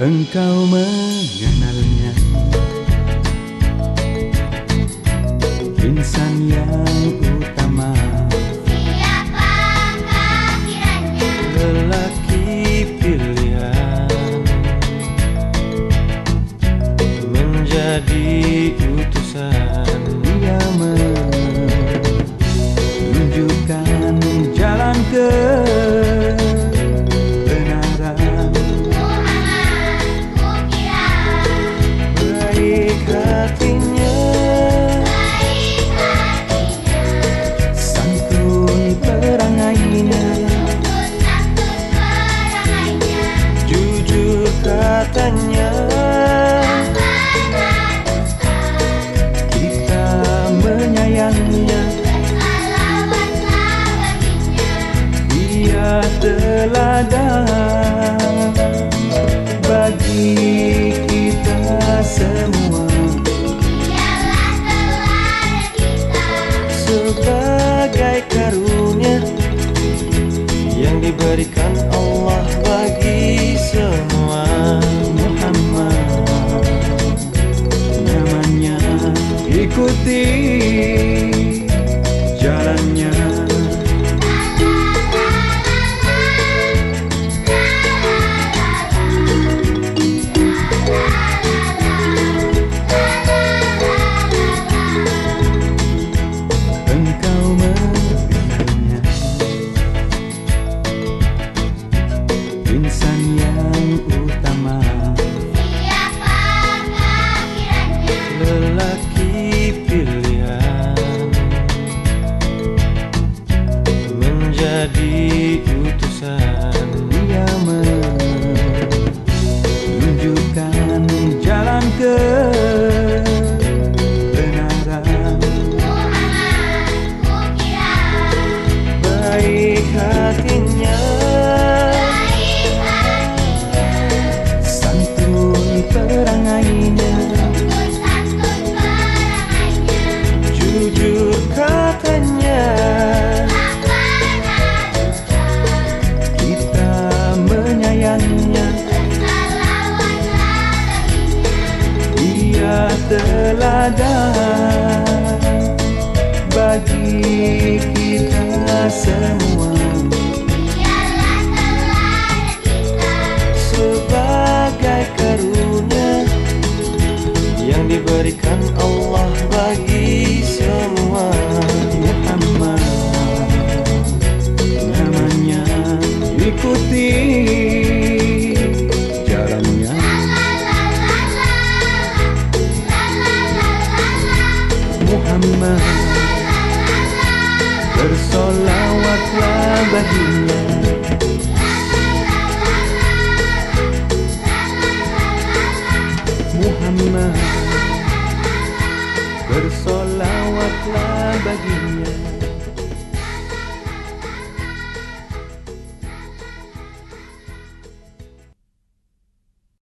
Engkau mengenalnya. Insan yang utama. Siapakah kiranya Lelaki pilihan. Menjadi dusta Kita baginya Dia teladan Bagi kita semua. Sebagai karunia Yang diberikan jalannya teladan Bagi kita semua. Kita Sebagai karunia Yang diberikan Allah bagi semua. Muhammad Namanya ikuti bersama Bersolawatlah baginda Muhammad Bersolawatlah baginda